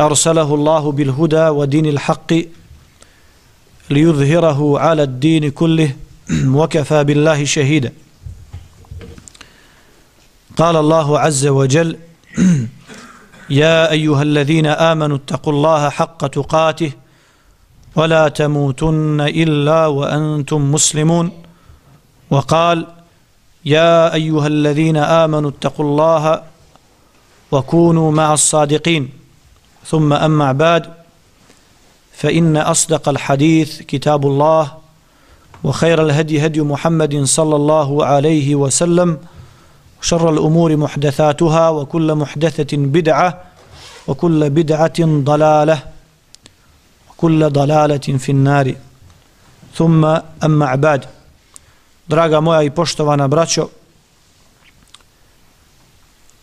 أرسله الله بالهدى ودين الحق ليظهره على الدين كله وكفى بالله شهيدا. قال الله عز وجل يا أيها الذين آمنوا اتقوا الله حق تقاته ولا تموتن إلا وأنتم مسلمون. وقال يا أيها الذين آمنوا اتقوا الله وكونوا مع الصادقين. ثم أما بعد فإن أصدق الحديث كتاب الله وخير الهدي هدي محمد صلى الله عليه وسلم وشر الأمور محدثاتها وكل محدثة بدعة وكل بدعة ضلالة وكل ضلالة في النار. ثم أما بعد Draga moja i poštovana braćo,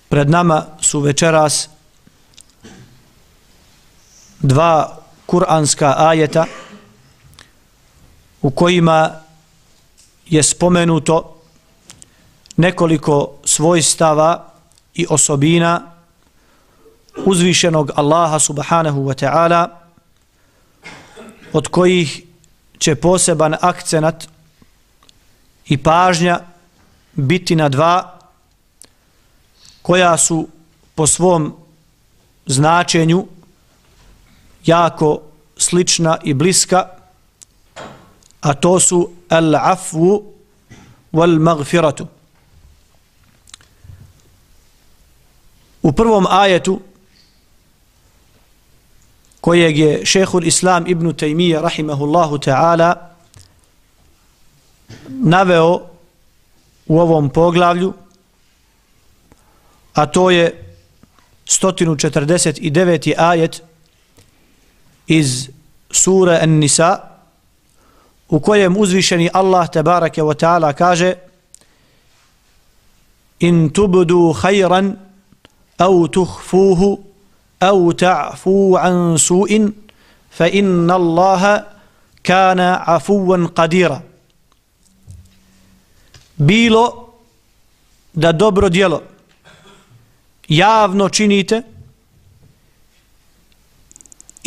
pred nama su večeras dva kuranska ajeta u kojima je spomenuto nekoliko svojstava i osobina uzvišenog Allaha subhanahu wa ta'ala od kojih će poseban akcenat i pažnja biti na dva koja su po svom značenju jako slična i bliska, a to su al-afvu wal-maghfiratu. U prvom ajetu kojeg je šehhul Islam ibn Taymiye rahimahullahu ta'ala naveo u ovom poglavlju, a to je 149. ajet iz sura An-Nisa u kojem uzvišeni Allah tabaraka wa ta'ala kaže in tubdu khayran aw tukhfuhu aw ta'fu an su'in fa inna Allaha kana afuwan qadira bilo da dobro djelo javno činite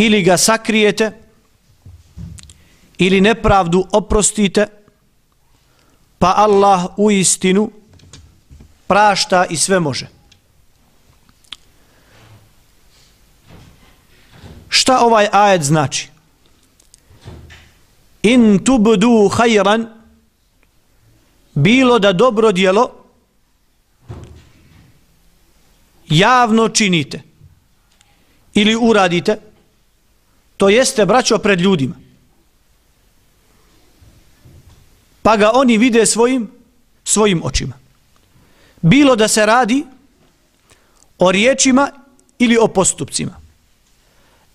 ili ga sakrijete ili nepravdu oprostite pa Allah u istinu prašta i sve može. Šta ovaj ajet znači? In tubdu khayran bilo da dobro djelo javno činite ili uradite to jeste braćo pred ljudima. Pa ga oni vide svojim svojim očima. Bilo da se radi o riječima ili o postupcima.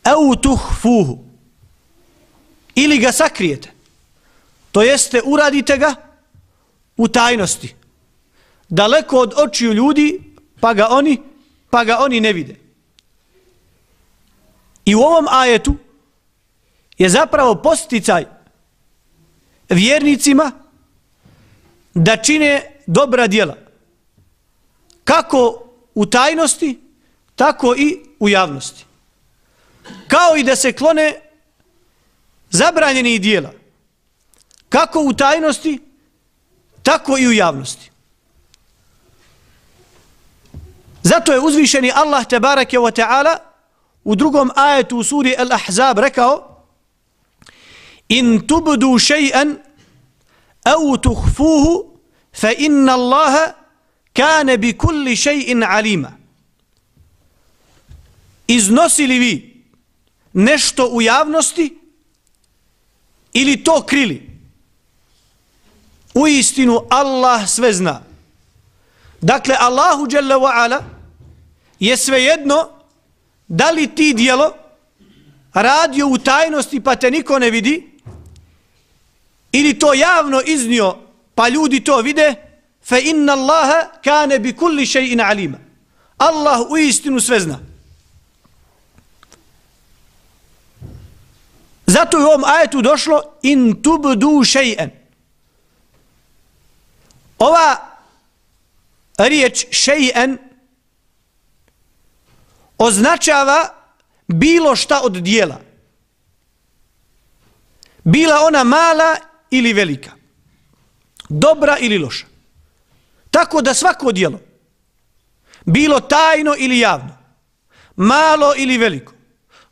Eu tuhfuhu ili ga sakrijete. To jeste uradite ga u tajnosti. Daleko od očiju ljudi pa ga oni pa ga oni ne vide. I u ovom ajetu je zapravo posticaj vjernicima da čine dobra djela. Kako u tajnosti, tako i u javnosti. Kao i da se klone zabranjeni dijela. Kako u tajnosti, tako i u javnosti. Zato je uzvišeni Allah tebareke wa ta'ala u drugom ajetu u suri Al-Ahzab rekao in tubdu shay'an aw tukhfuhu fa inna Allaha kana bi kulli shay'in alima. Iznosili vi nešto u javnosti ili to krili? U istinu Allah sve zna. Dakle Allahu dželle ve ala je svejedno da li ti dijelo radio u tajnosti pa te niko ne vidi ili to javno iznio pa ljudi to vide fa inna Allaha kane bi kulli shay'in alima. Allah u istinu sve zna. Zato je u ovom ajetu došlo in tubdu shay'an Ova riječ shay'an označava bilo šta od dijela. Bila ona mala ili velika. Dobra ili loša. Tako da svako dijelo, bilo tajno ili javno, malo ili veliko,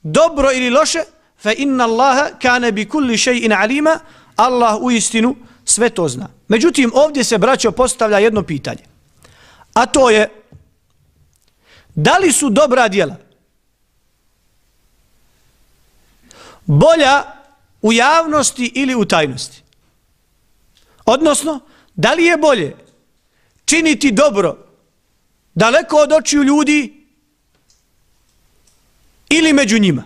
dobro ili loše, fa inna Allaha kane bi kulli še'in alima, Allah u istinu sve to zna. Međutim, ovdje se, braćo, postavlja jedno pitanje. A to je, da li su dobra djela bolja u javnosti ili u tajnosti? Odnosno, da li je bolje činiti dobro daleko od očiju ljudi ili među njima?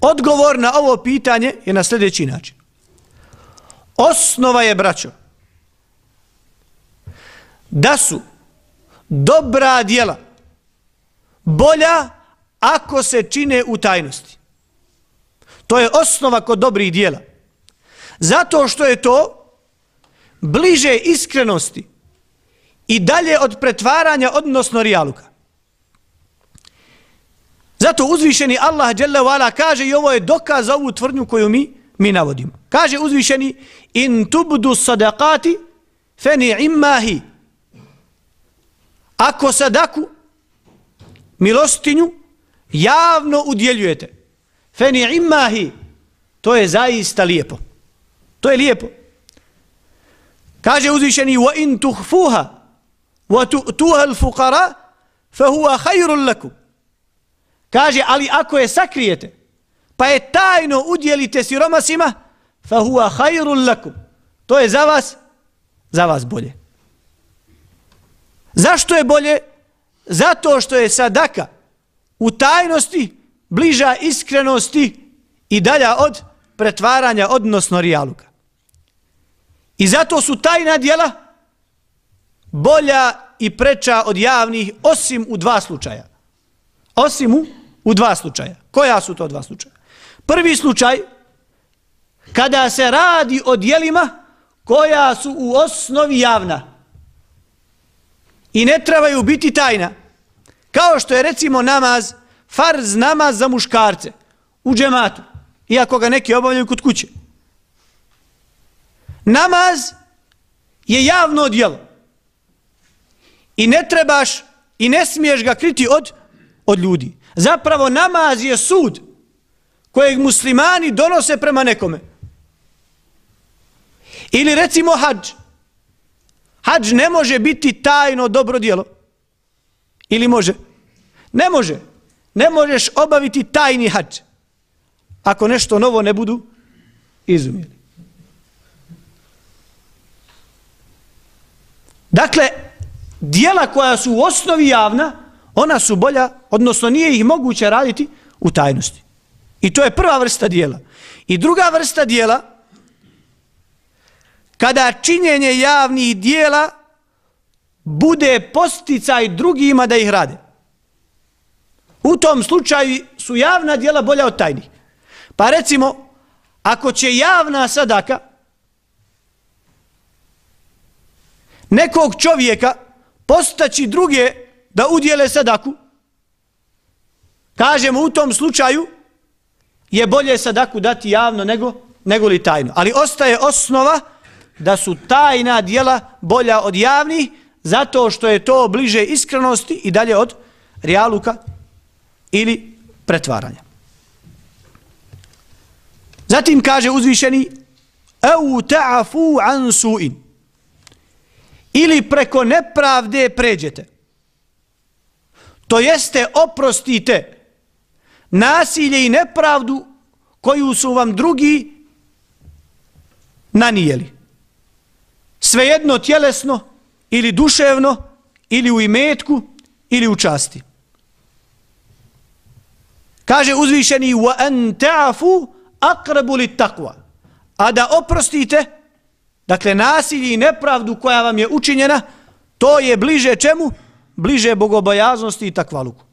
Odgovor na ovo pitanje je na sljedeći način. Osnova je, braćo, da su dobra djela bolja ako se čine u tajnosti. To je osnova kod dobrih djela. Zato što je to bliže iskrenosti i dalje od pretvaranja odnosno rijaluka. Zato uzvišeni Allah dželle kaže i ovo je dokaz za ovu tvrdnju koju mi mi navodimo. Kaže uzvišeni in tubdu sadaqati fa ni'mahi. Ako sadaku milostinju javno udjeljujete fa ni'mahi to je zaista lijepo. To je lijepo. Kaže uzvišeni وَإِن in tuhfuha wa فَهُوَ al-fuqara fa huwa lakum. Kaže ali ako je sakrijete pa je tajno udjelite siromasima, fa huwa لَكُمْ lakum. To je za vas, za vas bolje. Zašto je bolje? Zato što je sadaka u tajnosti bliža iskrenosti i dalja od pretvaranja, odnosno rijaluka. I zato su tajna dijela bolja i preča od javnih, osim u dva slučaja. Osim u, u dva slučaja. Koja su to dva slučaja? Prvi slučaj, kada se radi o dijelima koja su u osnovi javna i ne trebaju biti tajna, kao što je recimo namaz, farz namaz za muškarce u džematu, iako ga neki obavljaju kod kuće. Namaz je javno djelo. i ne trebaš i ne smiješ ga kriti od, od ljudi. Zapravo namaz je sud kojeg muslimani donose prema nekome. Ili recimo hađ. Hađ ne može biti tajno dobro djelo. Ili može? Ne može. Ne možeš obaviti tajni hađ. Ako nešto novo ne budu izumjeli. Dakle, dijela koja su u osnovi javna, ona su bolja, odnosno nije ih moguće raditi u tajnosti. I to je prva vrsta dijela. I druga vrsta dijela, kada činjenje javnih dijela bude posticaj drugima da ih rade. U tom slučaju su javna dijela bolja od tajnih. Pa recimo, ako će javna sadaka nekog čovjeka postaći druge da udjele sadaku, kažemo u tom slučaju, je bolje sadaku dati javno nego, nego li tajno. Ali ostaje osnova da su tajna dijela bolja od javnih zato što je to bliže iskrenosti i dalje od realuka ili pretvaranja. Zatim kaže uzvišeni au ta'afu an su'in ili preko nepravde pređete. To jeste oprostite nasilje i nepravdu koju su vam drugi nanijeli. Svejedno tjelesno ili duševno ili u imetku ili u časti. Kaže uzvišeni wa an ta'fu aqrabu lit taqwa. A da oprostite, dakle nasilje i nepravdu koja vam je učinjena, to je bliže čemu? Bliže bogobojaznosti i takvaluku.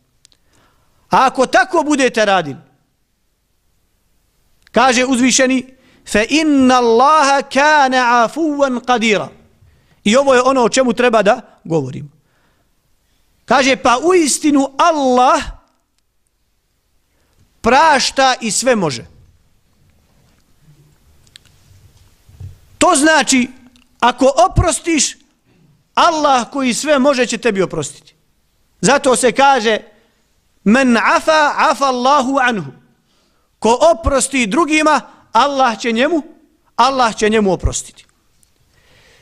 A ako tako budete radili, kaže uzvišeni, fe inna Allaha kana afuwan qadira. I ovo je ono o čemu treba da govorim. Kaže, pa u istinu Allah prašta i sve može. To znači, ako oprostiš, Allah koji sve može će tebi oprostiti. Zato se kaže, men afa, afa Allahu anhu. Ko oprosti drugima, Allah će njemu, Allah će njemu oprostiti.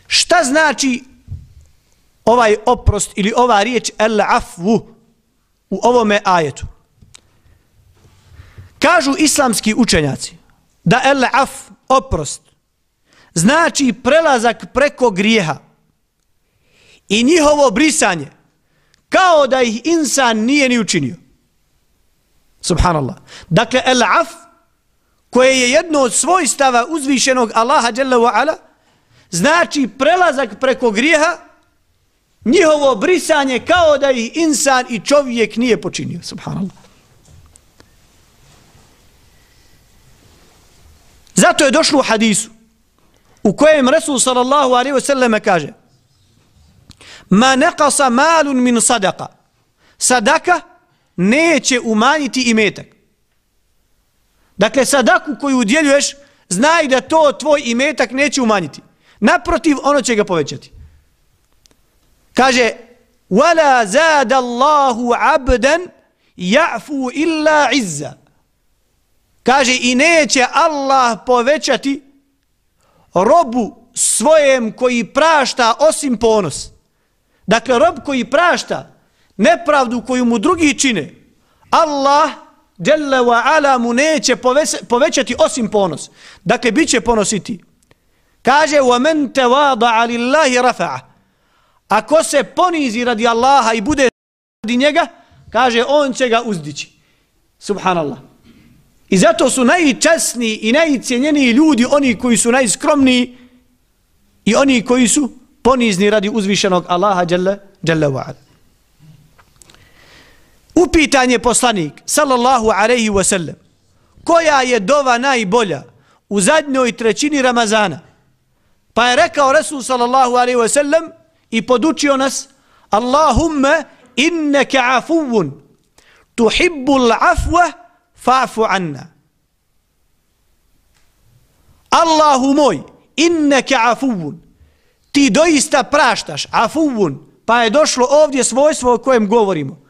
Šta znači ovaj oprost ili ova riječ el afu u ovome ajetu? Kažu islamski učenjaci da el af, oprost, znači prelazak preko grijeha i njihovo brisanje kao da ih insan nije ni učinio. Subhanallah. Dakle, el af, koje je jedno od svojstava uzvišenog Allaha Jalla wa ala, znači prelazak preko grijeha, njihovo brisanje kao da ih insan i čovjek nije počinio. Subhanallah. Zato je došlo u hadisu u kojem Resul sallallahu alaihi ve selleme kaže ma neqasa malun min sadaka sadaka neće umanjiti imetak. Dakle sadaku koju udjeljuješ znaj da to tvoj imetak neće umanjiti. Naprotiv ono će ga povećati. Kaže wala zada Allahu abdan ja'fu illa izza. Kaže i neće Allah povećati robu svojem koji prašta osim ponos. Dakle, rob koji prašta nepravdu koju mu drugi čine, Allah Jalla wa ala mu neće povećati osim ponos. Dakle, bit će ponositi. Kaže, وَمَنْ تَوَاضَعَ لِلَّهِ رَفَعَ Ako se ponizi radi Allaha i bude radi njega, kaže, on će ga uzdići. Subhanallah. I zato su najčasniji i najcijenjeniji ljudi oni koji su najskromniji i oni koji su ponizni radi uzvišenog Allaha Jalla, Jalla wa'ala. Upitan je poslanik, sallallahu alaihi wa sallam, koja je dova najbolja u zadnjoj trećini Ramazana? Pa je rekao Resul sallallahu alaihi wa sallam i podučio nas, Allahumma inneke afuvun, tuhibbul afwa, fa'fu anna. Allahu moj, inneke afuvun, ti doista praštaš, afuvun, pa je došlo ovdje svojstvo o kojem govorimo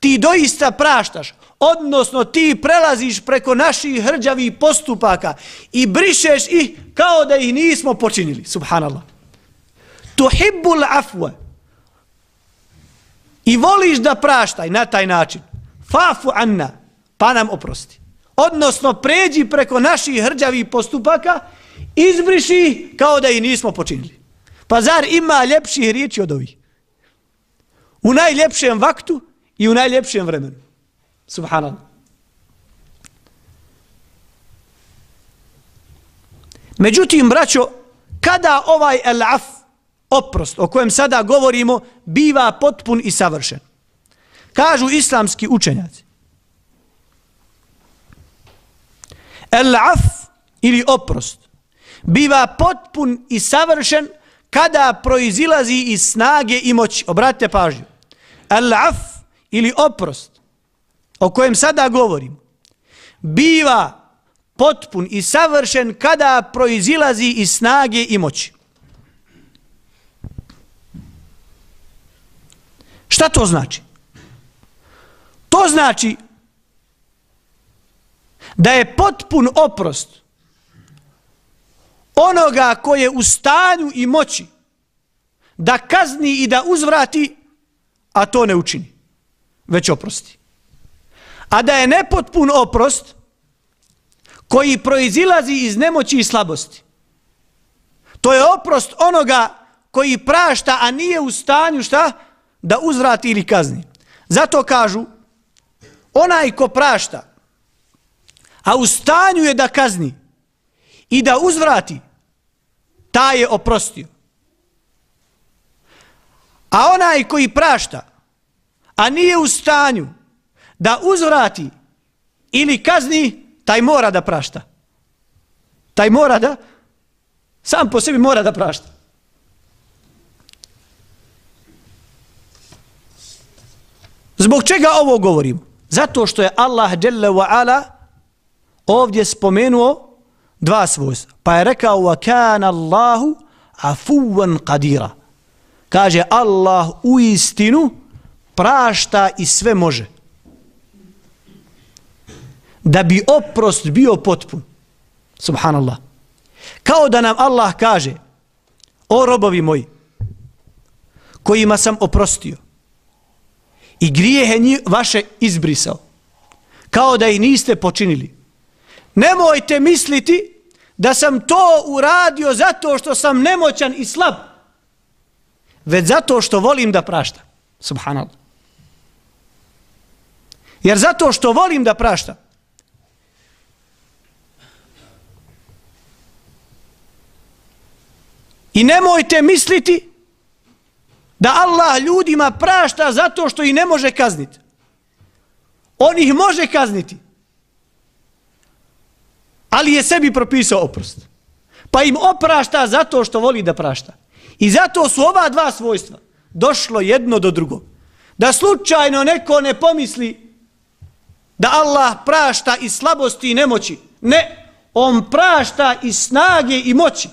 ti doista praštaš, odnosno ti prelaziš preko naših hrđavih postupaka i brišeš ih kao da ih nismo počinili. Subhanallah. Tuhibbul afwa. I voliš da praštaj na taj način. Fafu anna. Pa nam oprosti. Odnosno pređi preko naših hrđavih postupaka izbriši kao da ih nismo počinili. Pa zar ima ljepših riječi od ovih? U najljepšem vaktu i u najljepšem vremenu. Subhanallah. Međutim, braćo, kada ovaj el-af, oprost, o kojem sada govorimo, biva potpun i savršen? Kažu islamski učenjaci. El-af ili oprost biva potpun i savršen kada proizilazi iz snage i moći. Obratite pažnju. El-af ili oprost o kojem sada govorim biva potpun i savršen kada proizilazi iz snage i moći. Šta to znači? To znači da je potpun oprost onoga koje je u stanju i moći da kazni i da uzvrati, a to ne učini već oprosti. A da je nepotpun oprost koji proizilazi iz nemoći i slabosti. To je oprost onoga koji prašta, a nije u stanju šta? Da uzvrati ili kazni. Zato kažu, onaj ko prašta, a u stanju je da kazni i da uzvrati, ta je oprostio. A onaj koji prašta, a nije u stanju da uzvrati ili kazni, taj mora da prašta. Taj mora da, sam po sebi mora da prašta. Zbog čega ovo govorim? Zato što je Allah Jalla wa Ala ovdje spomenuo dva svojstva. Pa je rekao wa kana Allahu afuwan qadira. Kaže Allah u istinu prašta i sve može. Da bi oprost bio potpun. Subhanallah. Kao da nam Allah kaže o robovi moji kojima sam oprostio i grijehe vaše izbrisao. Kao da ih niste počinili. Nemojte misliti da sam to uradio zato što sam nemoćan i slab. Već zato što volim da prašta. Subhanallah. Jer zato što volim da prašta. I nemojte misliti da Allah ljudima prašta zato što ih ne može kazniti. On ih može kazniti Ali je sebi propisao oprost. Pa im oprašta zato što voli da prašta. I zato su ova dva svojstva došlo jedno do drugog. Da slučajno neko ne pomisli da Allah prašta iz slabosti i nemoći. Ne, on prašta iz snage i moći.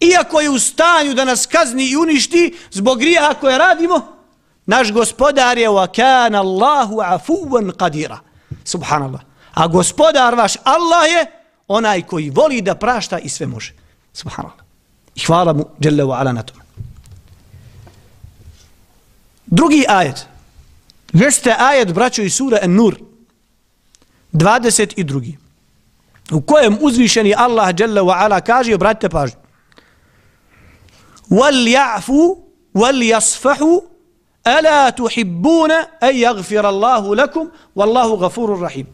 Iako je u stanju da nas kazni i uništi zbog grijeha koje radimo, naš gospodar je وَكَانَ اللَّهُ عَفُوًا قَدِيرًا Subhanallah. A gospodar vaš Allah je onaj koji voli da prašta i sve može. Subhanallah. I hvala mu, Jelle wa ala na tome. Drugi ajet. Jeste ajet, braćo i sura An-Nur. 22. U kojem uzvišeni Allah Jelle wa ala kaže, obratite pažnju. وَلْيَعْفُوا وَلْيَصْفَحُوا أَلَا تُحِبُّونَ أَنْ يَغْفِرَ اللَّهُ لَكُمْ وَاللَّهُ غَفُورٌ رَحِيمٌ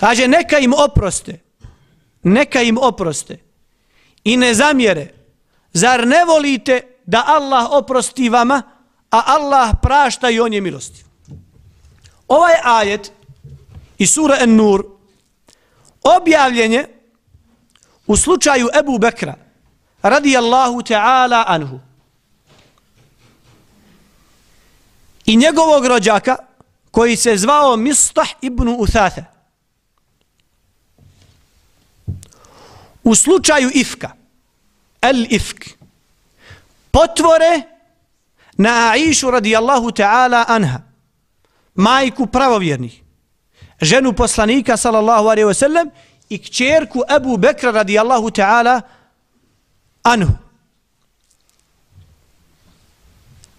Kaže, neka im oproste, neka im oproste i ne zamjere. Zar ne volite da Allah oprosti vama, a Allah prašta i on je milostiv? Ovaj ajet i sura An-Nur objavljen je u slučaju Ebu Bekra, radijallahu ta'ala anhu. I njegovog rođaka, koji se zvao Mistah ibn Uthatha. U slučaju Ifka, el Ifk, potvore na Aishu radijallahu ta'ala anha, majku pravovjernih, ženu poslanika sallallahu alaihi wa sallam i kćerku Abu Bekra radijallahu ta'ala anhu.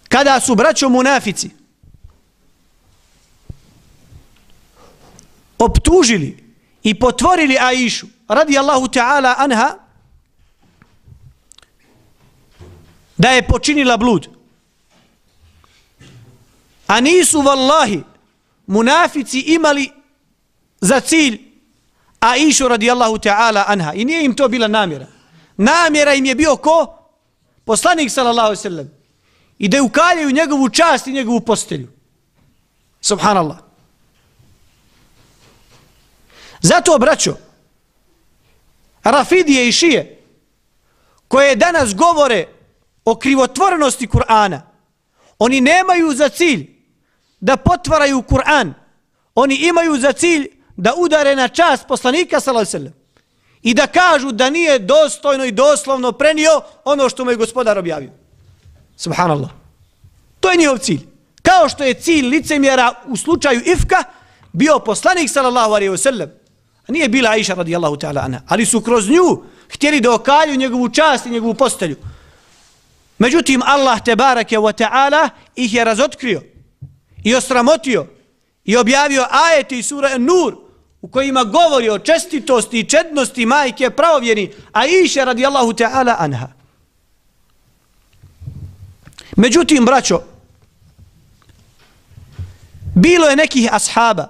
Kada su braćo munafici optužili i potvorili Aishu radi Allahu ta'ala anha da je počinila blud. A nisu vallahi munafici imali za cilj Aishu radi Allahu ta'ala anha. I nije im to bila namjera namjera im je bio ko? Poslanik sallallahu sallam. I da ukaljaju njegovu čast i njegovu postelju. Subhanallah. Zato, braćo, Rafidije i Šije, koje danas govore o krivotvornosti Kur'ana, oni nemaju za cilj da potvaraju Kur'an. Oni imaju za cilj da udare na čast poslanika sallallahu i da kažu da nije dostojno i doslovno prenio ono što mu je gospodar objavio. Subhanallah. To je njihov cilj. Kao što je cilj licemjera u slučaju Ifka bio poslanik sallallahu alejhi ve sellem nije bila Aisha radijallahu ta'ala anha, Ali su kroz nju htjeli da okalju njegovu čast i njegovu postelju. Međutim, Allah te barake wa ta'ala ih je razotkrio i osramotio i objavio ajete i sura Nur u kojima govori o čestitosti i čednosti majke pravovjeni Aisha radijallahu ta'ala anha. Međutim, braćo, bilo je nekih ashaba,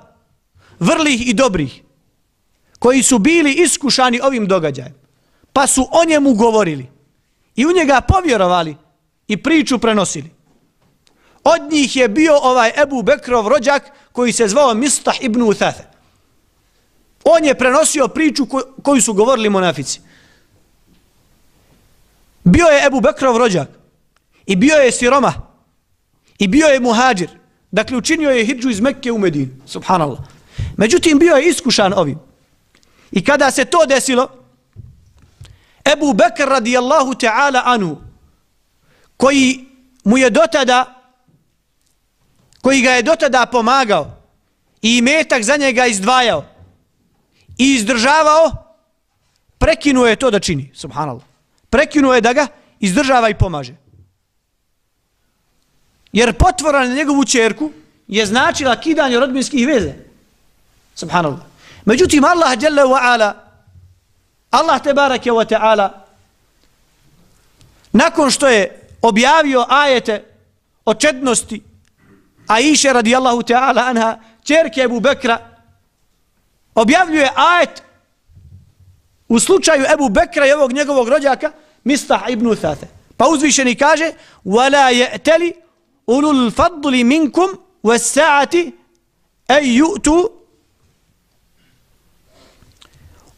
vrlih i dobrih, koji su bili iskušani ovim događajem, pa su o njemu govorili i u njega povjerovali i priču prenosili. Od njih je bio ovaj Ebu Bekrov rođak koji se zvao Mistah ibn Uthathe. On je prenosio priču koju su govorili monafici. Bio je Ebu Bekrov rođak i bio je siroma i bio je muhađir. Dakle, učinio je hidžu iz Mekke u Medinu. Subhanallah. Međutim, bio je iskušan ovim. I kada se to desilo, Ebu Bekr radijallahu ta'ala anu, koji mu je dotada, koji ga je dotada pomagao i metak za njega izdvajao i izdržavao, prekinuo je to da čini, subhanallah. Prekinuo je da ga izdržava i pomaže. Jer potvora na njegovu čerku je značila kidanje rodbinskih veze. Subhanallah. Međutim, Allah jalla wa ala, Allah te barake wa ta'ala, nakon što je objavio ajete o četnosti Aisha radijallahu ta'ala anha, čerke Ebu Bekra, objavljuje ajet u slučaju Ebu Bekra i ovog njegovog rođaka, Mistah ibn Uthathe. Pa uzvišeni kaže, وَلَا يَأْتَلِ أُولُو الْفَضْلِ مِنْكُمْ وَالسَّعَةِ أَيْ يُؤْتُوا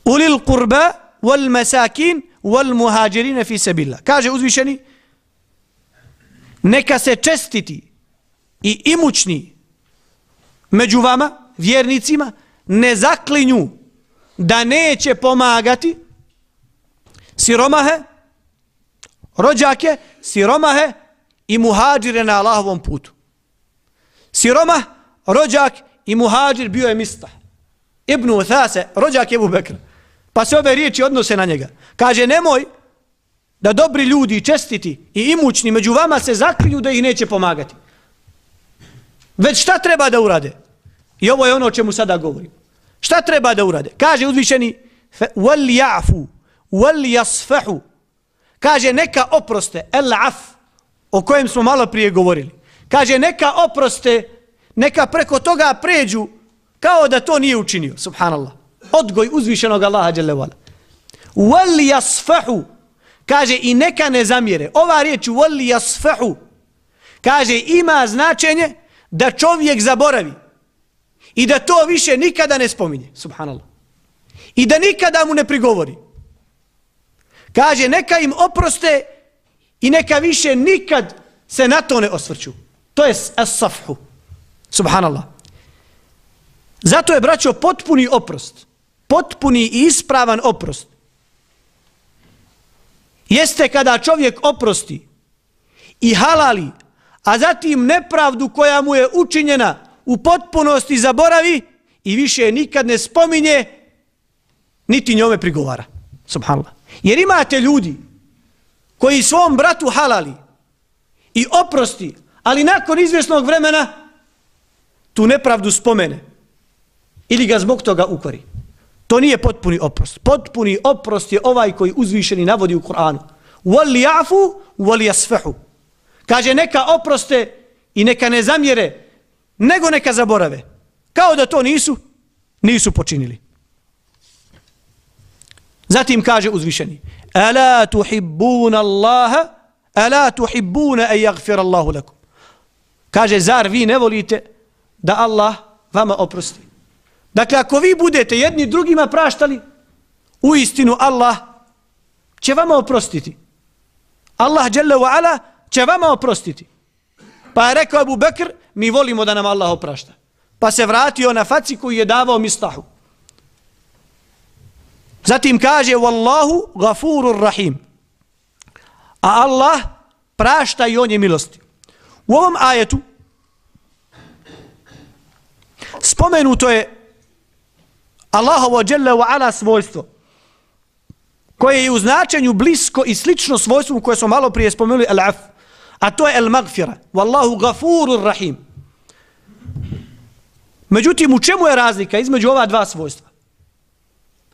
ulil kurba wal mesakin wal muhađerine fi sebila. Kaže uzvišeni, neka se čestiti i imućni među vama, vjernicima, ne zaklinju da neće pomagati siromahe, rođake, siromahe i muhađire na Allahovom putu. Siroma, rođak i muhađir bio je mista. Ibnu Thase, rođak je Bubekra. Pa se ove riječi odnose na njega. Kaže, nemoj da dobri ljudi, čestiti i imućni među vama se zaklinju da ih neće pomagati. Već šta treba da urade? I ovo je ono o čemu sada govorim. Šta treba da urade? Kaže uzvišeni wal ya'fu wal yasfahu. Kaže neka oproste el af o kojem smo malo prije govorili. Kaže neka oproste, neka preko toga pređu kao da to nije učinio. Subhanallah. Odgoj uzvišenog Allaha dželle vala. Wal yasfahu. Kaže i neka ne zamjere. Ova riječ wal yasfahu. Kaže ima značenje da čovjek zaboravi i da to više nikada ne spominje, subhanallah. I da nikada mu ne prigovori. Kaže, neka im oproste i neka više nikad se na to ne osvrću. To je as-safhu. Subhanallah. Zato je, braćo, potpuni oprost. Potpuni i ispravan oprost. Jeste kada čovjek oprosti i halali a zatim nepravdu koja mu je učinjena u potpunosti zaboravi i više nikad ne spominje, niti njome prigovara. Subhanallah. Jer imate ljudi koji svom bratu halali i oprosti, ali nakon izvjesnog vremena tu nepravdu spomene ili ga zbog toga ukori. To nije potpuni oprost. Potpuni oprost je ovaj koji uzvišeni navodi u Kur'anu. Wal yafu wal yasfahu. Kaže neka oproste i neka ne zamjere, nego neka zaborave. Kao da to nisu, nisu počinili. Zatim kaže uzvišeni, Ala tuhibbuna Allaha, ala tuhibbuna an yaghfira Allahu lakum. Kaže, zar vi ne volite da Allah vama oprosti? Dakle, ako vi budete jedni drugima praštali, u istinu Allah će vama oprostiti. Allah, jalla wa ala, će vama oprostiti. Pa je rekao Abu Bekr, mi volimo da nam Allah oprašta. Pa se vratio na faci koji je davao mistahu. Zatim kaže, Wallahu gafurur rahim. A Allah prašta i on je milosti. U ovom ajetu spomenuto je Allahovo dželle wa ala svojstvo koje je u značenju blisko i slično svojstvu koje smo malo prije spomenuli al-af. A to je el magfira. Wallahu gafurur rahim. Međutim, u čemu je razlika između ova dva svojstva?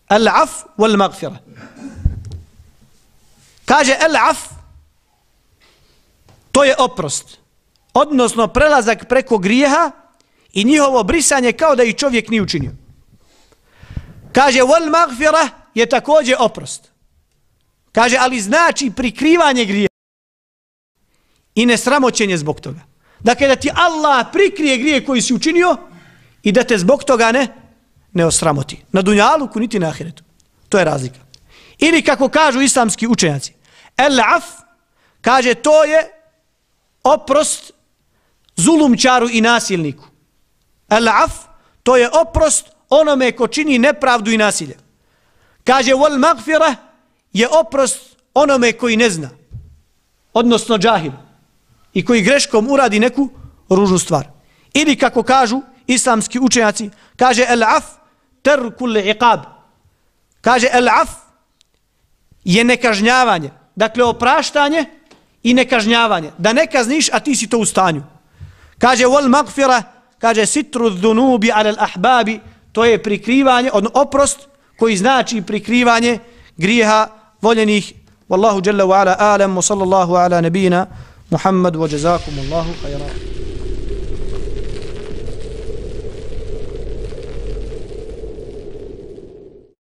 Al-af wal magfira. Kaže el af, to je oprost. Odnosno prelazak preko grijeha i njihovo brisanje kao da i čovjek nije učinio. Kaže, wal magfira je također oprost. Kaže, ali znači prikrivanje grije i nesramoćenje zbog toga. Dakle, da ti Allah prikrije grije koji si učinio i da te zbog toga ne, ne osramoti. Na dunjaluku niti na ahiretu. To je razlika. Ili kako kažu islamski učenjaci, el af, kaže, to je oprost zulumčaru i nasilniku. El af, to je oprost onome ko čini nepravdu i nasilje. Kaže, wal magfira je oprost onome koji ne zna. Odnosno džahil. I koji greškom uradi neku ružnu stvar. Ili kako kažu islamski učenjaci, kaže el af terkul iqab. Kaže el af je nekažnjavanje. Dakle, opraštanje i nekažnjavanje. Da ne kazniš, a ti si to u stanju. Kaže wal magfira, kaže sitru dhunubi ala al-ahbabi, to je prikrivanje, odno oprost koji znači prikrivanje grijeha voljenih. Wallahu jalla wa ala alam wa sallallahu ala nabina Muhammad wa jazakumullahu khairan.